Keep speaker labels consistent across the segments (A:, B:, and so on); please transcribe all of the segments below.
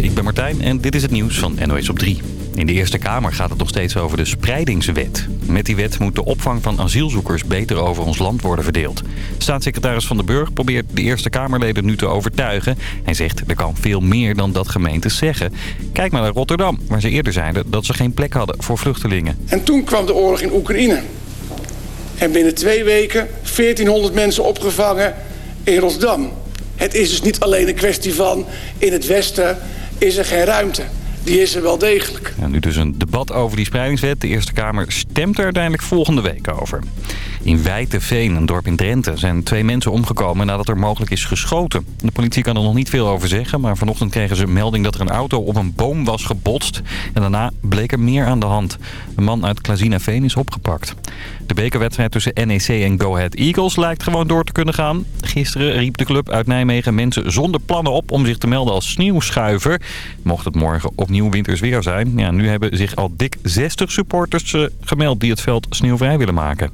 A: Ik ben Martijn en dit is het nieuws van NOS op 3. In de Eerste Kamer gaat het nog steeds over de spreidingswet. Met die wet moet de opvang van asielzoekers beter over ons land worden verdeeld. Staatssecretaris Van den Burg probeert de Eerste Kamerleden nu te overtuigen. Hij zegt er kan veel meer dan dat gemeentes zeggen. Kijk maar naar Rotterdam, waar ze eerder zeiden dat ze geen plek hadden voor vluchtelingen.
B: En toen kwam de oorlog in Oekraïne. En binnen twee weken 1400 mensen opgevangen in Rotterdam. Het is dus niet alleen een kwestie van in het Westen is er geen ruimte. Die is er wel degelijk.
A: Ja, nu dus een debat over die spreidingswet. De Eerste Kamer stemt er uiteindelijk volgende week over. In Wijteveen, een dorp in Drenthe, zijn twee mensen omgekomen nadat er mogelijk is geschoten. De politie kan er nog niet veel over zeggen, maar vanochtend kregen ze melding dat er een auto op een boom was gebotst. En daarna bleek er meer aan de hand. Een man uit Klazinaveen is opgepakt. De bekerwedstrijd tussen NEC en Go Ahead Eagles lijkt gewoon door te kunnen gaan. Gisteren riep de club uit Nijmegen mensen zonder plannen op om zich te melden als sneeuwschuiver. Mocht het morgen opnieuw winters weer zijn. Ja, nu hebben zich al dik 60 supporters eh, gemeld die het veld sneeuwvrij willen maken.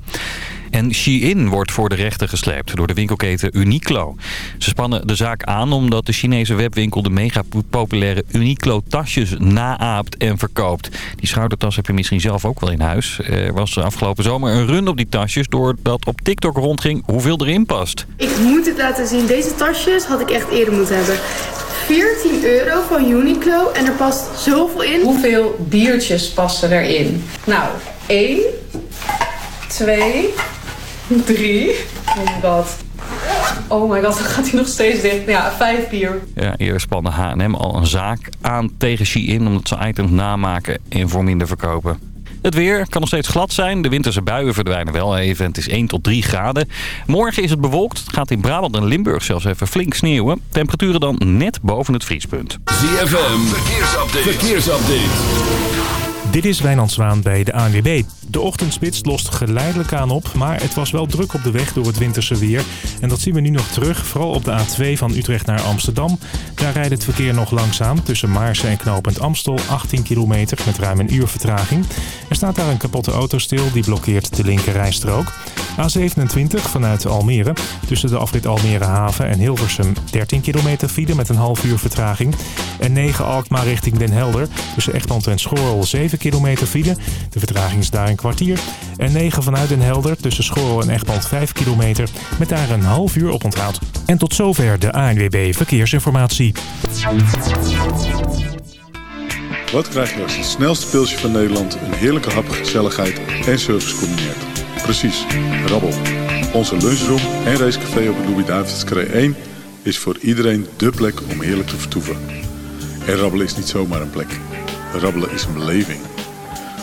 A: En Shein wordt voor de rechter gesleept door de winkelketen Uniqlo. Ze spannen de zaak aan omdat de Chinese webwinkel de mega populaire Uniqlo tasjes naaapt en verkoopt. Die schoudertas heb je misschien zelf ook wel in huis. Er was afgelopen zomer een run op die tasjes doordat op TikTok rondging hoeveel erin past.
C: Ik moet het laten zien. Deze tasjes had ik echt eerder moeten hebben. 14 euro van Uniqlo en er past zoveel in.
D: Hoeveel biertjes passen erin? Nou, 1, 2, 3. Oh my god. Oh my god, dan gaat hij nog steeds dicht. Ja, 5 bier.
A: Ja, eerder spande H&M al een zaak aan tegen Shein omdat ze items namaken en voor minder verkopen. Het weer kan nog steeds glad zijn. De winterse buien verdwijnen wel even. Het is 1 tot 3 graden. Morgen is het bewolkt. Het gaat in Brabant en Limburg zelfs even flink sneeuwen. Temperaturen dan net boven het vriespunt.
E: ZFM, verkeersupdate. verkeersupdate.
F: Dit is Wijnand Zwaan bij de ANWB. De ochtendspits lost geleidelijk aan op, maar het was wel druk op de weg door het winterse weer. En dat zien we nu nog terug, vooral op de A2 van Utrecht naar Amsterdam. Daar rijdt het verkeer nog langzaam tussen Maarsen en knooppunt Amstel, 18 kilometer met ruim een uur vertraging. Er staat daar een kapotte auto stil, die blokkeert de linker rijstrook. A27 vanuit Almere, tussen de afrit Almere Haven en Hilversum, 13 kilometer file met een half uur vertraging. En 9 Alkmaar richting Den Helder, tussen Egmond en Schorrel, 7 kilometer file. De vertraging is kwartier. En 9 vanuit Den Helder tussen Schorrel en Egmond 5 kilometer met daar een half uur op onthoud. En tot zover de ANWB Verkeersinformatie.
G: Wat krijg je als het snelste pilsje van Nederland een heerlijke hap, gezelligheid en service combineert? Precies, rabbel. Onze lunchroom en racecafé op het Louis-David's 1 is voor iedereen dé plek om heerlijk te vertoeven. En rabbelen is niet zomaar een plek. Rabbelen is een beleving.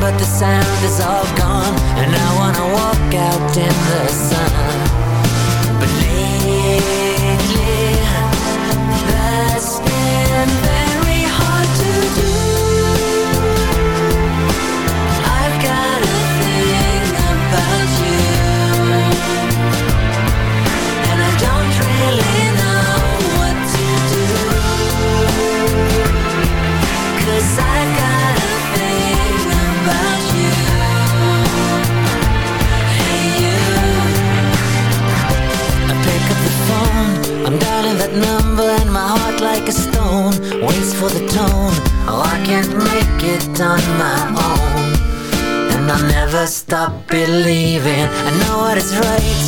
H: but the sound is all gone. And I wanna walk out in the sun. Believing, I know what is right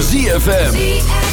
E: ZFM.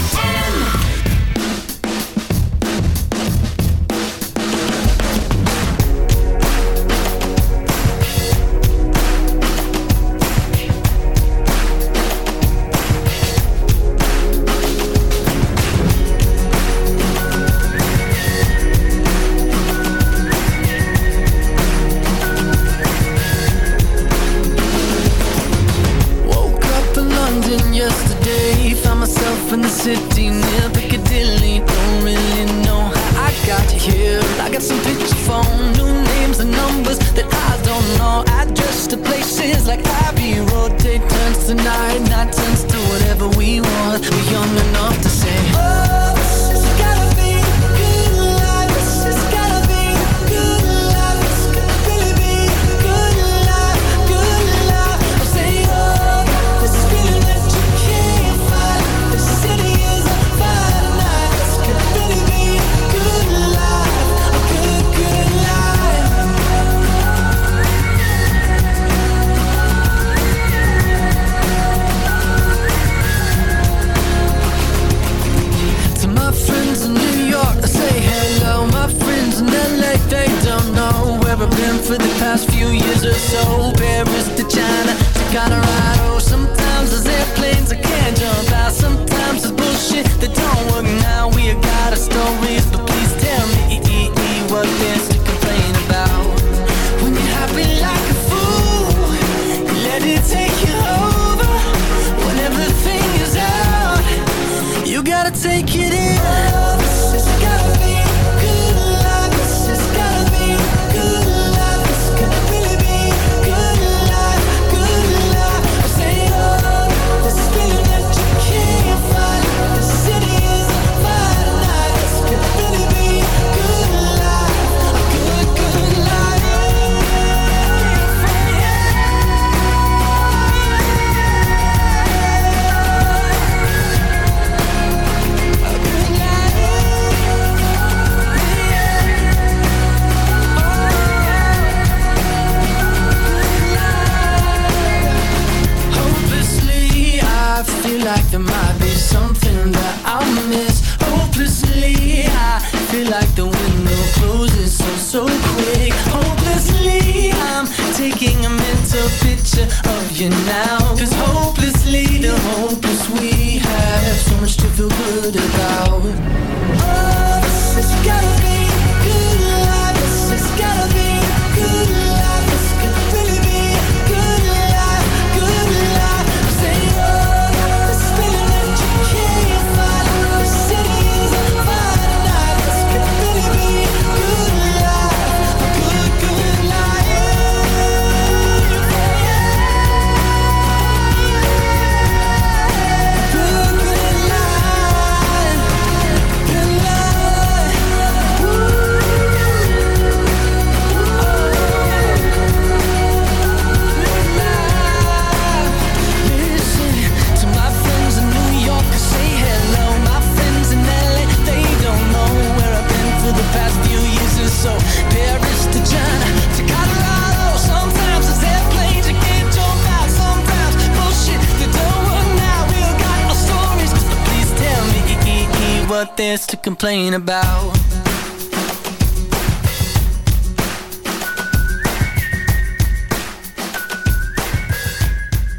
I: Complain about.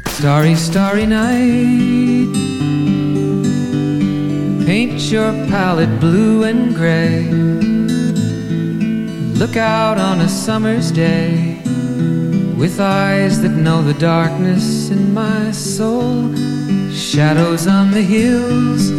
J: Starry, starry night. Paint your palette blue and gray. Look out on a summer's day with eyes that know the darkness in my soul. Shadows on the hills.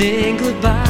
K: then goodbye.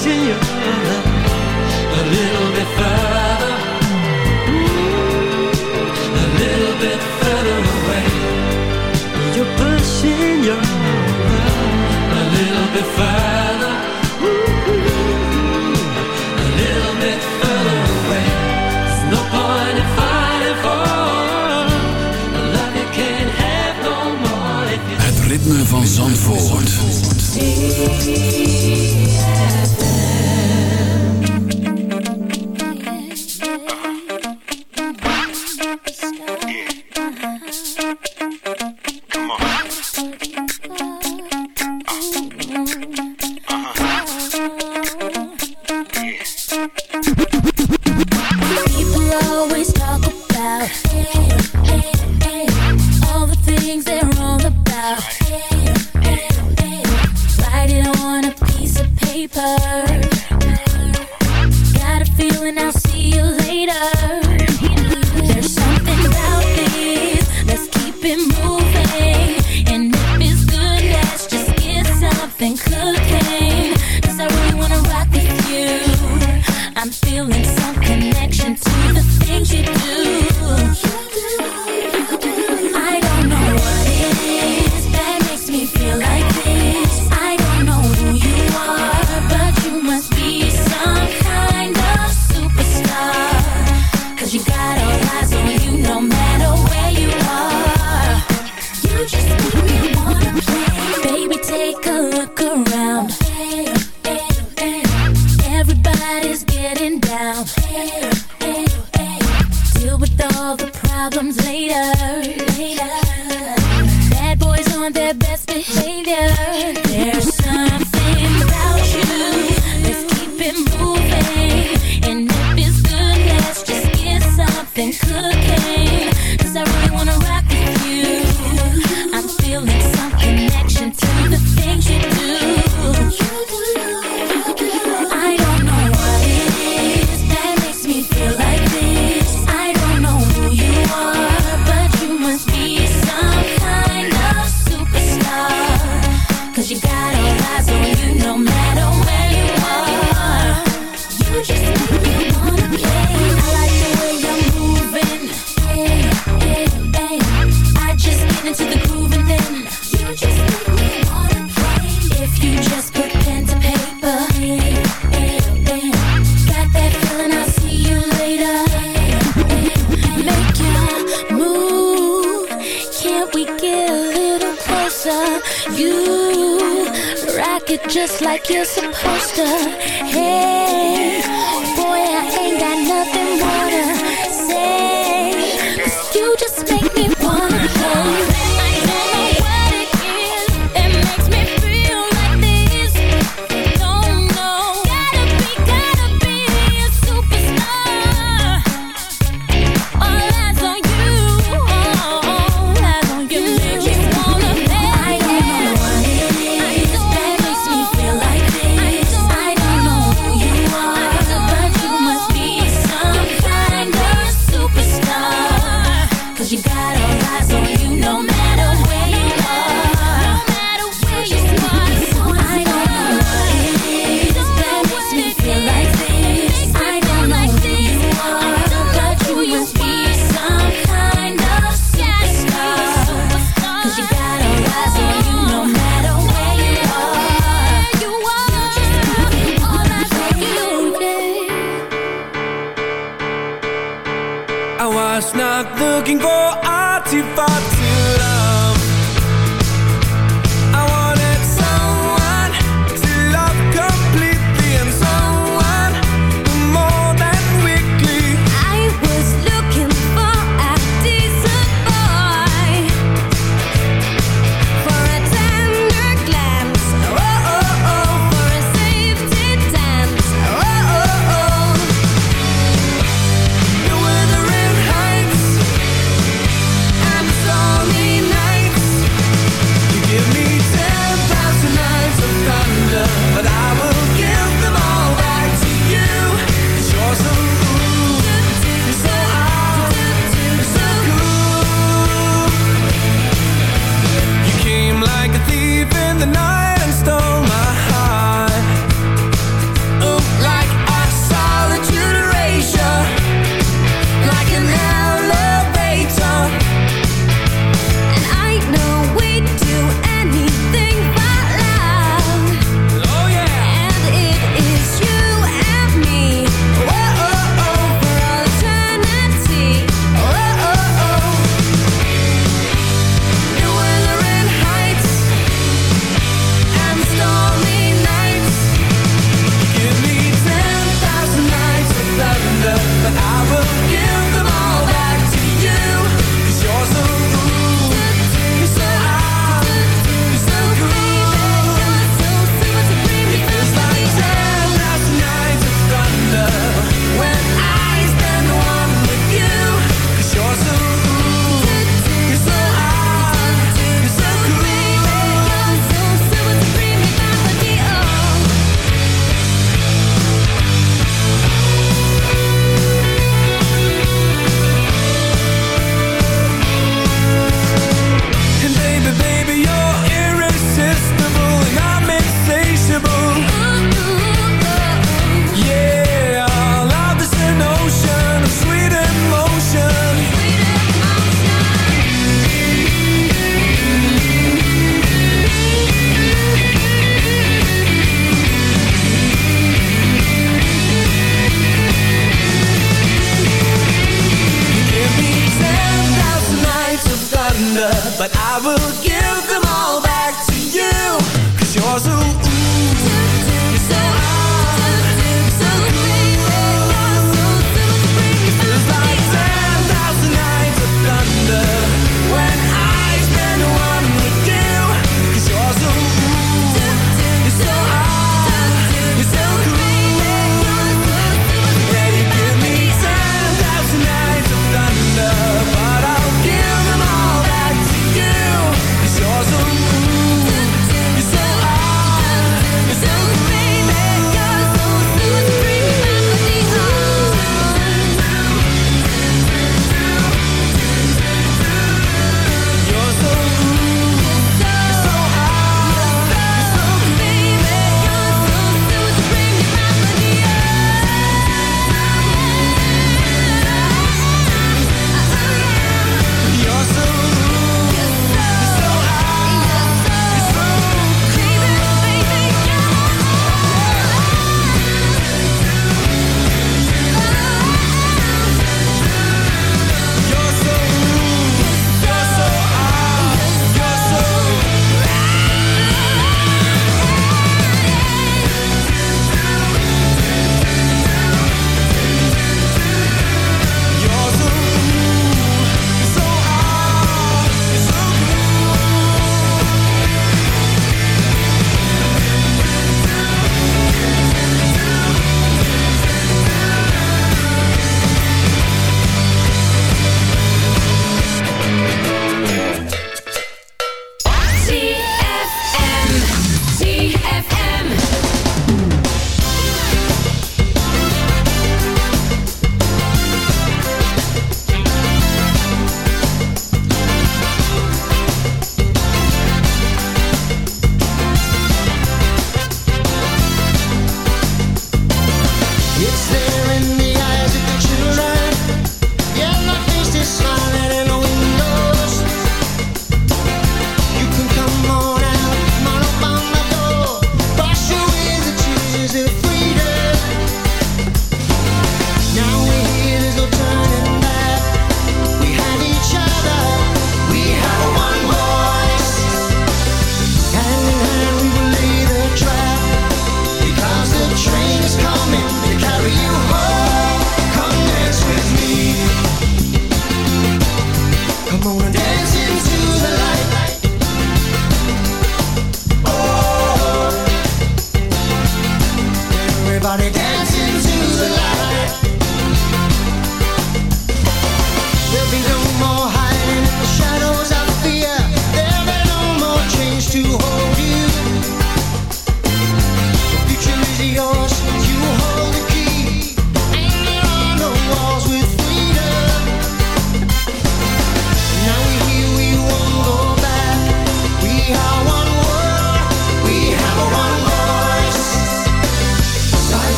K: Xin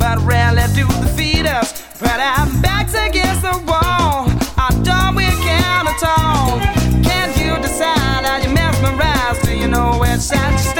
K: but
L: rarely do they feed us. But our backs against the wall, our door we can't at all. Can you decide how you mesmerize? Do you know which side you're